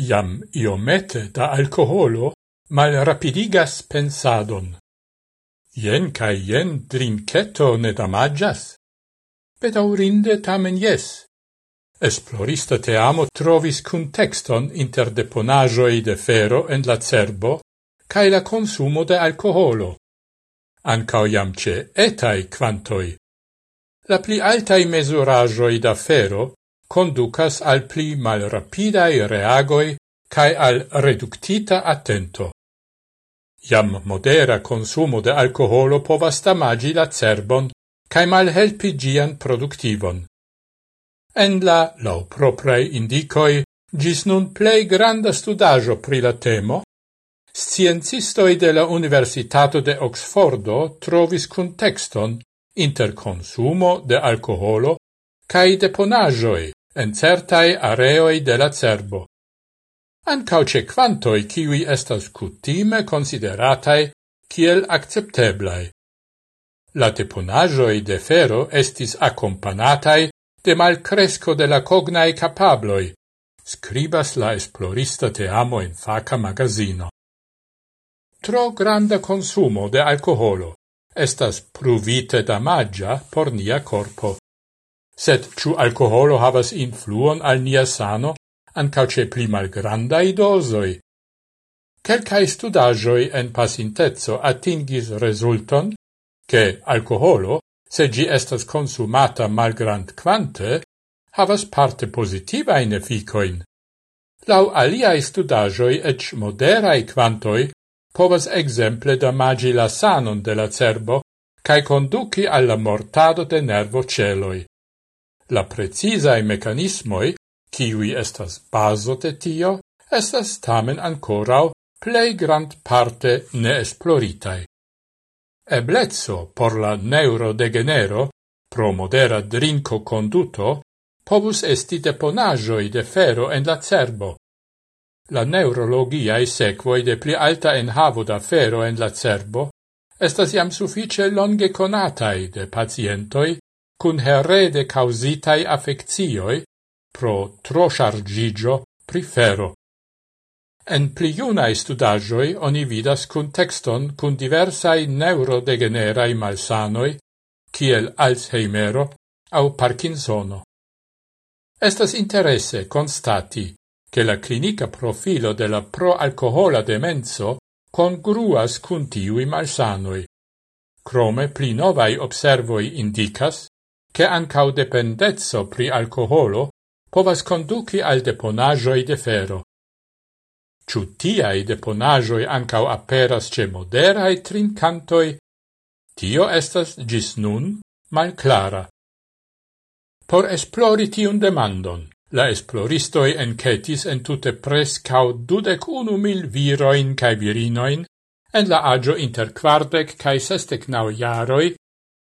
Iam iomete da alcoholo mal rapidigas pensadon. Ien cae ien drinketo ne damagias? Bedaurinde tamen jes. Esplorista te amo trovis contexton inter deponajoi de fero en la cerbo cae la consumo de alcoholo. Ancao iam ce etai quantoi. La pli altai mesurajoi da fero conducas al pli malrapidai reagoi cae al reductita attento. Iam modera consumo de alcoholo povas damagi la cerbon cae malhelpi gian productivon. En la, lau proprei indicoi, gis nun plei granda studajo pri la temo, sciencistoi de la Universitato de Oxfordo trovis contexton inter consumo de alcoholo cae deponajoi, en certai areoi de la cerbo. Ancau ce quantoi kiwi estas cutime consideratai kiel accepteblai. La teponajoi de ferro estis accompanatai de malcresco de la cognae capabloi, scribas la esplorista te amo in faca magazino. Tro granda consumo de alcoholo estas pruvite damagia por nia corpo sed ciu alcoholo havas influon al nia sano ancau ce pli malgrandai dosoi. Quelcae studagioi en pasintezzo atingis resulton che alcoholo, se gi estas consumata malgrand quante, havas parte positivain efficoin. Lau aliae studagioi ec moderae quantoi povas exemple damagi la sanon de la cerbo cae conduci alla mortado de nervo celoi. La precisae mecanismoi, kiwi estas baso de tio, estas tamen ancorau plei grand parte ne esploritae. Eblezzo por la neurodegenero, pro modera drinco conduto, povus esti deponajoi de ferro en la cerbo. La neurologiae sequoi de pli alta enhavo da ferro en la cerbo estas iam suffice longe conatai de pacientoi cun herede causitai affectioi pro trosargigio pri fero. En pli iunae studagioi oni vidas cun texton cun diversai neurodegenerai malsanoi, kiel Alzheimero au Parkinsono. Estas interesse constati che la clinica profilo de la pro-alcohola demenso congruas cun tiui malsanoi. Crome pli novai observoi indicas che ancau dependezzo pri alcoholo povas conduci al deponagioi de fero. Ciu tiai deponajoi ancau aperas ce moderai trincantoi, tio estas gis nun mal clara. Por esplori tiun demandon, la esploristoi encetis en tute prescau dudec unu mil viroin cae virinoin en la agio inter quardec cae sestec nau jaroi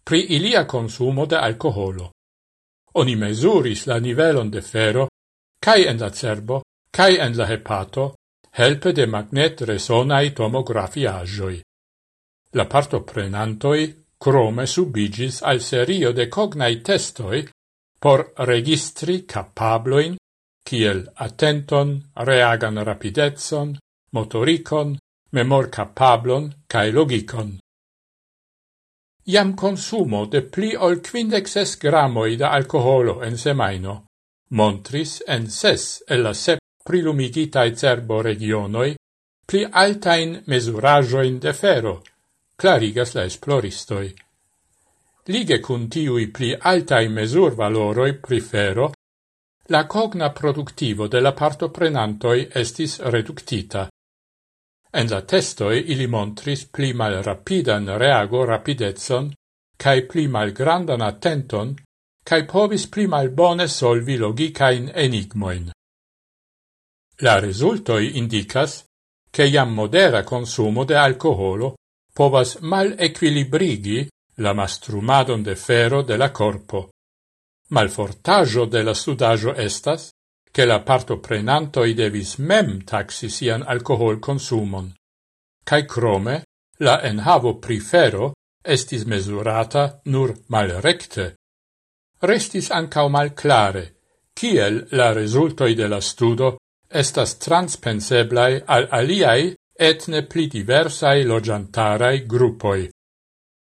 pri ilia consumo de alcoholo. Oni mesuris la nivelon de ferro, cae en la cerbo, cae en la hepato, helpe de magnet resonai tomografiagioi. La parto prenantoi crome subigis al serio de cognai testoi por registri capabloin kiel attenton, reagan rapidezon, motoricon, memor capablon cae logicon. Iam consumo de pli ol quindexes gramoi da alcoholo en semaino montris en ses el la sep prilumigitae cerbo regionoi pli altain mesurajoin de fero, clarigas la esploristoi. Lige cun tiui pli altai mesur valoroi pri fero, la cogna productivo de la partoprenantoi estis reductita, En la testoi ili montris pli malrapidan reago rapidetson, cae pli malgrandan attenton cae povis pli malbone solvi logikain enigmoin. La resultoi indicas che iam modera consumo de alcoholo povas mal equilibrigi la mastrumadon de ferro de la corpo. Malfortaggio de la studaggio estas che la partoprenantoi devis mem taxi sian alcohol consumon. Cai crome, la enhavo prifero estis mesurata nur malrecte. Restis ancau malclare, kiel la resultoi de la studo estas transpenseblai al aliai etne pli diversai logiantarai gruppoi.